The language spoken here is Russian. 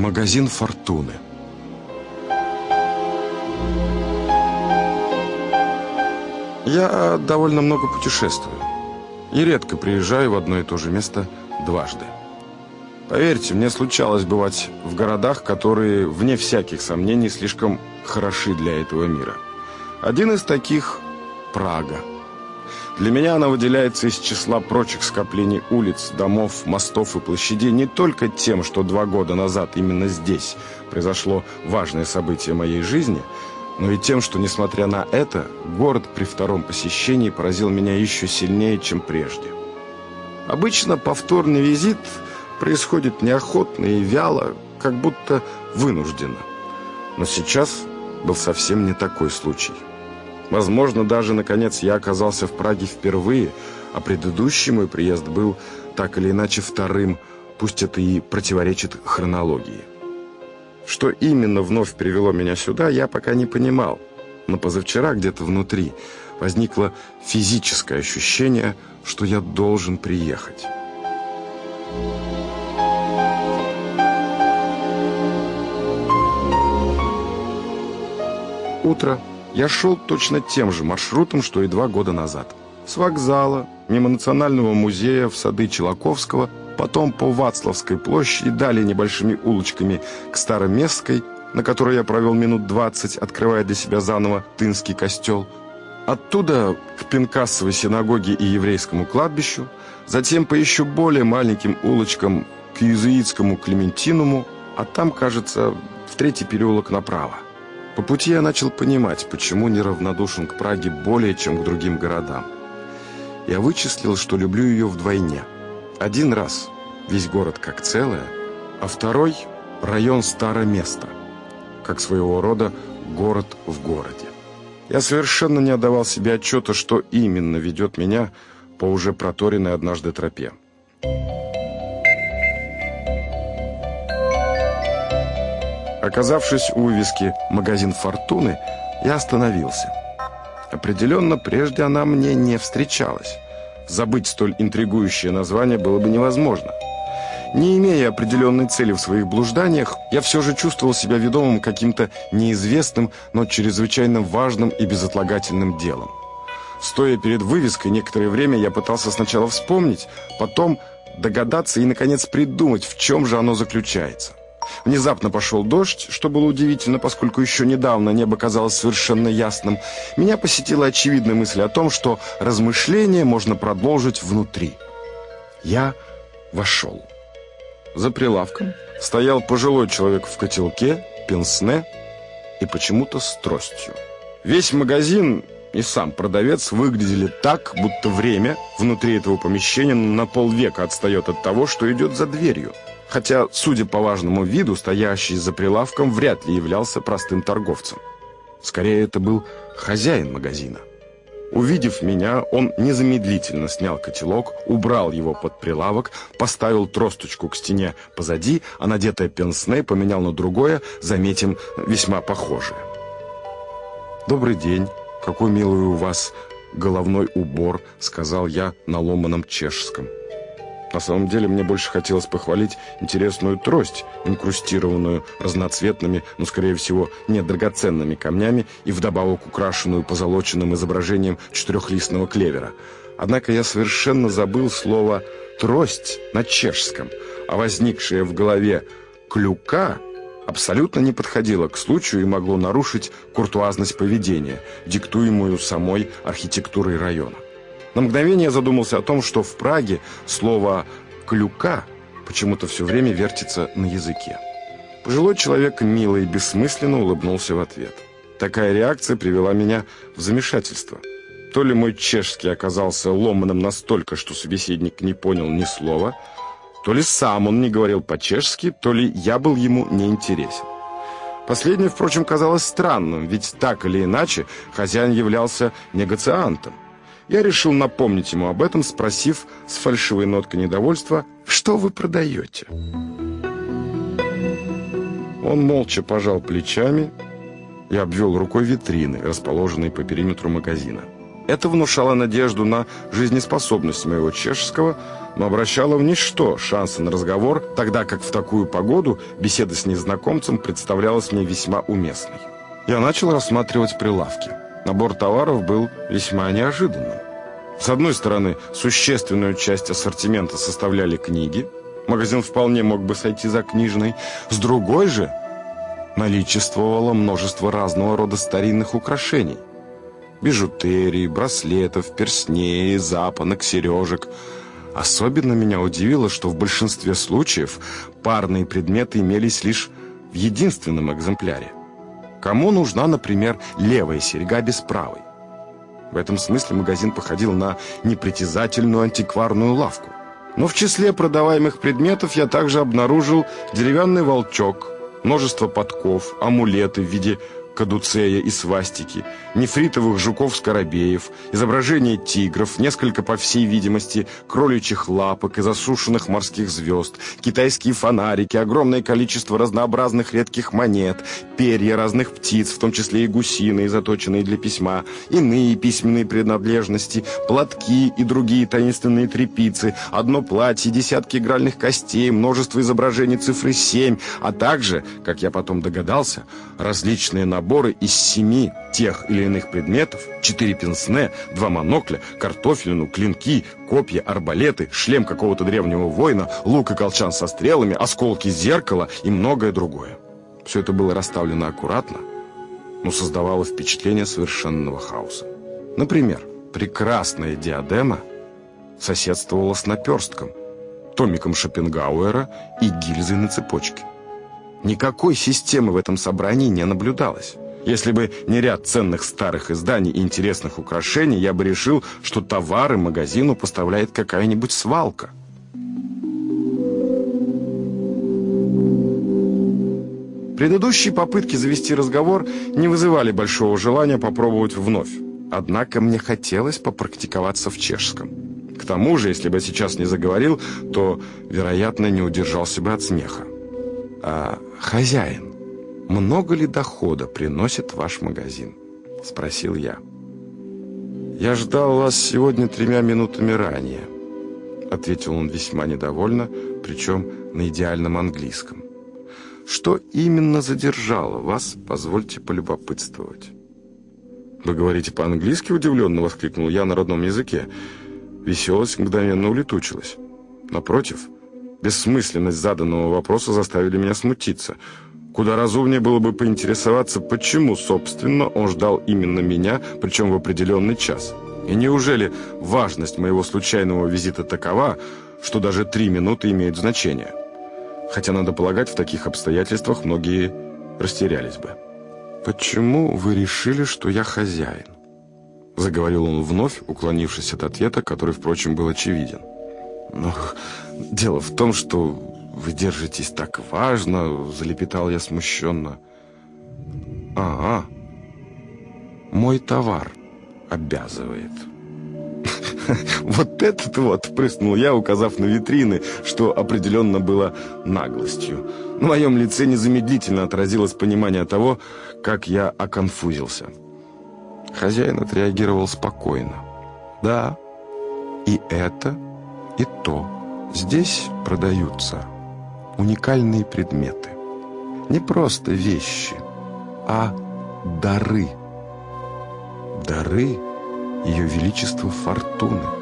Магазин «Фортуны». Я довольно много путешествую и редко приезжаю в одно и то же место дважды. Поверьте, мне случалось бывать в городах, которые, вне всяких сомнений, слишком хороши для этого мира. Один из таких – Прага. Для меня она выделяется из числа прочих скоплений улиц, домов, мостов и площадей не только тем, что два года назад именно здесь произошло важное событие моей жизни, но и тем, что, несмотря на это, город при втором посещении поразил меня еще сильнее, чем прежде. Обычно повторный визит происходит неохотно и вяло, как будто вынужденно. Но сейчас был совсем не такой случай. Возможно, даже, наконец, я оказался в Праге впервые, а предыдущий мой приезд был так или иначе вторым, пусть это и противоречит хронологии. Что именно вновь привело меня сюда, я пока не понимал. Но позавчера где-то внутри возникло физическое ощущение, что я должен приехать. Утро. Я шел точно тем же маршрутом, что и два года назад. С вокзала, мимо Национального музея, в сады Челаковского, потом по Вацлавской площади, далее небольшими улочками к Староместской, на которой я провел минут двадцать, открывая для себя заново Тынский костел. Оттуда к Пинкассовой синагоге и еврейскому кладбищу, затем по еще более маленьким улочкам к Иезуитскому Клементинуму, а там, кажется, в третий переулок направо. По пути я начал понимать, почему неравнодушен к Праге более, чем к другим городам. Я вычислил, что люблю ее вдвойне. Один раз весь город как целое, а второй – район Староместа, как своего рода город в городе. Я совершенно не отдавал себе отчета, что именно ведет меня по уже проторенной однажды тропе. Оказавшись у вывески «Магазин Фортуны», я остановился. Определенно, прежде она мне не встречалась. Забыть столь интригующее название было бы невозможно. Не имея определенной цели в своих блужданиях, я все же чувствовал себя ведомым каким-то неизвестным, но чрезвычайно важным и безотлагательным делом. Стоя перед вывеской некоторое время, я пытался сначала вспомнить, потом догадаться и, наконец, придумать, в чем же оно заключается. Внезапно пошел дождь, что было удивительно, поскольку еще недавно небо казалось совершенно ясным. Меня посетила очевидная мысль о том, что размышление можно продолжить внутри. Я вошел. За прилавком стоял пожилой человек в котелке, пенсне и почему-то с тростью. Весь магазин и сам продавец выглядели так, будто время внутри этого помещения на полвека отстает от того, что идет за дверью хотя, судя по важному виду, стоящий за прилавком вряд ли являлся простым торговцем. Скорее, это был хозяин магазина. Увидев меня, он незамедлительно снял котелок, убрал его под прилавок, поставил тросточку к стене позади, а надетое пенсне поменял на другое, заметим, весьма похожее. «Добрый день. Какой милый у вас головной убор», — сказал я на ломаном чешском. На самом деле мне больше хотелось похвалить интересную трость, инкрустированную разноцветными, но, скорее всего, не драгоценными камнями и вдобавок украшенную позолоченным изображением четырехлистного клевера. Однако я совершенно забыл слово «трость» на чешском, а возникшее в голове «клюка» абсолютно не подходило к случаю и могло нарушить куртуазность поведения, диктуемую самой архитектурой района. На мгновение задумался о том, что в Праге слово «клюка» почему-то все время вертится на языке. Пожилой человек мило и бессмысленно улыбнулся в ответ. Такая реакция привела меня в замешательство. То ли мой чешский оказался ломаным настолько, что собеседник не понял ни слова, то ли сам он не говорил по-чешски, то ли я был ему неинтересен. Последнее, впрочем, казалось странным, ведь так или иначе хозяин являлся негациантом. Я решил напомнить ему об этом, спросив с фальшивой ноткой недовольства, «Что вы продаете?» Он молча пожал плечами и обвел рукой витрины, расположенные по периметру магазина. Это внушало надежду на жизнеспособность моего чешского, но обращало в ничто шансы на разговор, тогда как в такую погоду беседа с незнакомцем представлялась мне весьма уместной. Я начал рассматривать прилавки. Набор товаров был весьма неожиданным. С одной стороны, существенную часть ассортимента составляли книги. Магазин вполне мог бы сойти за книжный. С другой же, наличествовало множество разного рода старинных украшений. Бижутерии, браслетов, персней, запонок, сережек. Особенно меня удивило, что в большинстве случаев парные предметы имелись лишь в единственном экземпляре. Кому нужна, например, левая серьга без правой? В этом смысле магазин походил на непритязательную антикварную лавку. Но в числе продаваемых предметов я также обнаружил деревянный волчок, множество подков, амулеты в виде кадуцея и свастики, нефритовых жуков-скоробеев, изображения тигров, несколько, по всей видимости, кроличьих лапок и засушенных морских звезд, китайские фонарики, огромное количество разнообразных редких монет, перья разных птиц, в том числе и гусиные, заточенные для письма, иные письменные принадлежности, платки и другие таинственные трепицы, одно платье, десятки игральных костей, множество изображений цифры 7, а также, как я потом догадался, различные наборы наборы из семи тех или иных предметов, четыре пенсне, два монокля, картофелину, клинки, копья, арбалеты, шлем какого-то древнего воина, лук и колчан со стрелами, осколки зеркала и многое другое. Все это было расставлено аккуратно, но создавало впечатление совершенного хаоса. Например, прекрасная диадема соседствовала с наперстком, томиком Шопенгауэра и гильзой на цепочке. Никакой системы в этом собрании не наблюдалось. Если бы не ряд ценных старых изданий и интересных украшений, я бы решил, что товары магазину поставляет какая-нибудь свалка. Предыдущие попытки завести разговор не вызывали большого желания попробовать вновь. Однако мне хотелось попрактиковаться в чешском. К тому же, если бы сейчас не заговорил, то, вероятно, не удержался бы от смеха. А, «Хозяин, много ли дохода приносит ваш магазин?» — спросил я. «Я ждал вас сегодня тремя минутами ранее», — ответил он весьма недовольно, причем на идеальном английском. «Что именно задержало вас, позвольте полюбопытствовать?» «Вы говорите по-английски?» — удивленно воскликнул я на родном языке. Веселость мгновенно улетучилась. Напротив, бессмысленность заданного вопроса заставили меня смутиться. Куда разумнее было бы поинтересоваться, почему, собственно, он ждал именно меня, причем в определенный час. И неужели важность моего случайного визита такова, что даже три минуты имеют значение? Хотя, надо полагать, в таких обстоятельствах многие растерялись бы. «Почему вы решили, что я хозяин?» Заговорил он вновь, уклонившись от ответа, который, впрочем, был очевиден. «Ну, дело в том, что вы держитесь так важно», — залепетал я смущенно. «Ага, мой товар обязывает». «Вот этот вот!» — прыснул я, указав на витрины, что определенно было наглостью. На моем лице незамедлительно отразилось понимание того, как я оконфузился. Хозяин отреагировал спокойно. «Да, и это и то. Здесь продаются уникальные предметы. Не просто вещи, а дары. Дары Ее Величества Фортуны.